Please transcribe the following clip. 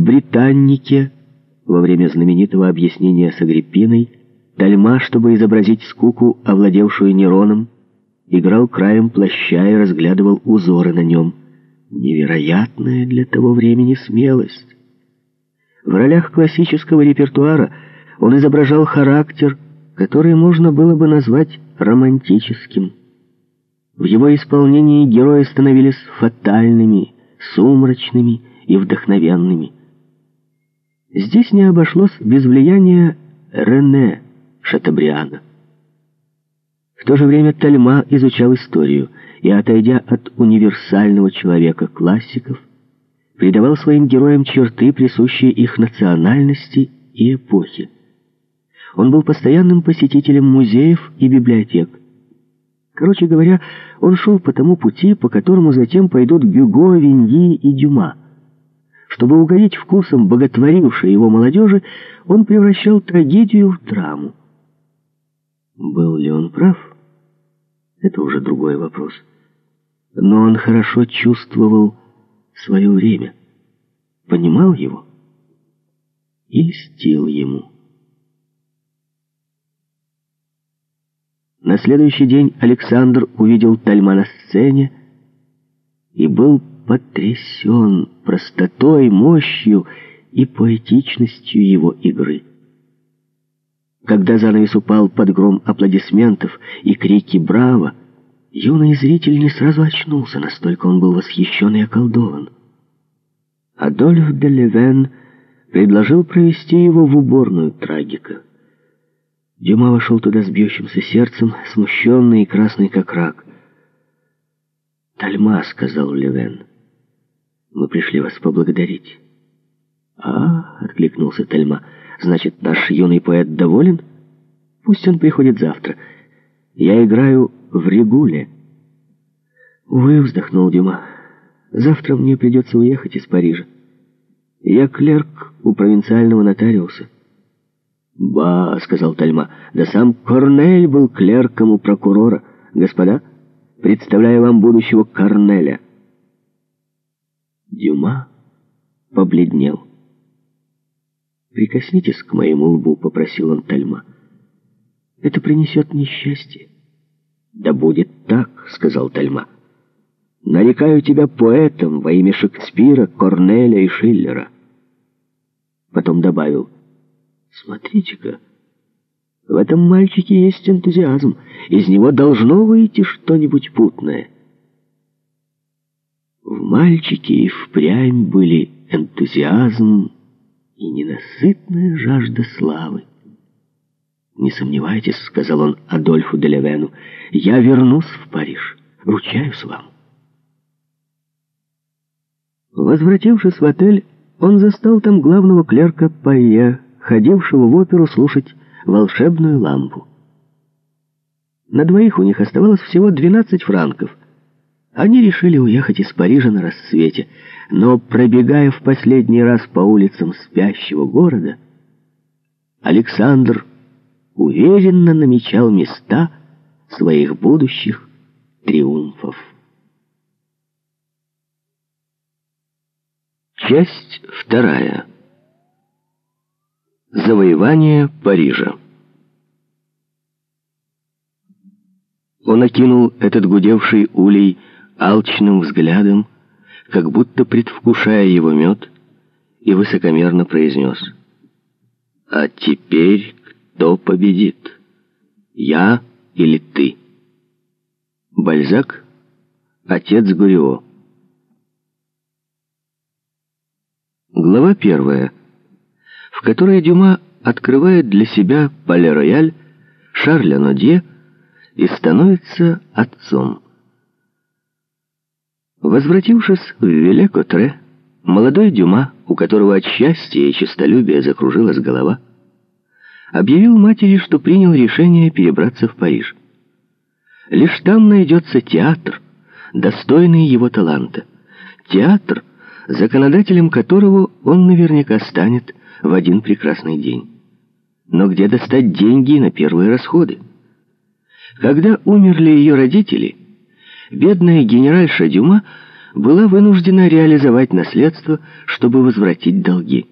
Британнике во время знаменитого объяснения с Агриппиной Тальма, чтобы изобразить скуку, овладевшую Нероном, играл краем плаща и разглядывал узоры на нем. Невероятная для того времени смелость. В ролях классического репертуара он изображал характер, который можно было бы назвать романтическим. В его исполнении герои становились фатальными, сумрачными и вдохновенными. Здесь не обошлось без влияния Рене Шатабриана. В то же время Тальма изучал историю и, отойдя от универсального человека классиков, придавал своим героям черты, присущие их национальности и эпохе. Он был постоянным посетителем музеев и библиотек. Короче говоря, он шел по тому пути, по которому затем пойдут Гюго, Виньи и Дюма. Чтобы угодить вкусом боготворившей его молодежи, он превращал трагедию в драму. Был ли он прав? Это уже другой вопрос. Но он хорошо чувствовал свое время, понимал его и льстил ему. На следующий день Александр увидел Тальма на сцене и был потрясен простотой, мощью и поэтичностью его игры. Когда занавес упал под гром аплодисментов и крики «Браво!», юный зритель не сразу очнулся, настолько он был восхищен и околдован. Адольф де Левен предложил провести его в уборную трагика. Дюма вошел туда с бьющимся сердцем, смущенный и красный как рак. «Тальма», — сказал Левен, — «мы пришли вас поблагодарить». «А», — откликнулся Тальма, — Значит, наш юный поэт доволен? Пусть он приходит завтра. Я играю в Регуле. Увы, вздохнул Дюма. Завтра мне придется уехать из Парижа. Я клерк у провинциального нотариуса. «Ба», — сказал Тальма, — «да сам Корнель был клерком у прокурора. Господа, представляю вам будущего Корнеля». Дюма побледнел. «Прикоснитесь к моему лбу», — попросил он Тальма. «Это принесет несчастье». «Да будет так», — сказал Тальма. «Нарекаю тебя поэтом во имя Шекспира, Корнеля и Шиллера». Потом добавил, «Смотрите-ка, в этом мальчике есть энтузиазм, из него должно выйти что-нибудь путное». В мальчике и впрямь были энтузиазм, и ненасытная жажда славы. «Не сомневайтесь», — сказал он Адольфу де Левену, — «я вернусь в Париж, ручаюсь вам». Возвратившись в отель, он застал там главного клерка Пайе, ходившего в оперу слушать волшебную лампу. На двоих у них оставалось всего 12 франков. Они решили уехать из Парижа на рассвете, но, пробегая в последний раз по улицам спящего города, Александр уверенно намечал места своих будущих триумфов. Часть вторая. Завоевание Парижа. Он окинул этот гудевший улей алчным взглядом, как будто предвкушая его мед, и высокомерно произнес. «А теперь кто победит? Я или ты?» Бальзак, отец Гурио. Глава первая, в которой Дюма открывает для себя Пале-Рояль, Шарля Нодье и становится отцом. Возвратившись в Веле-Котре, молодой Дюма, у которого от счастья и честолюбия закружилась голова, объявил матери, что принял решение перебраться в Париж. Лишь там найдется театр, достойный его таланта. Театр, законодателем которого он наверняка станет в один прекрасный день. Но где достать деньги на первые расходы? Когда умерли ее родители, бедная генеральша Дюма была вынуждена реализовать наследство, чтобы возвратить долги.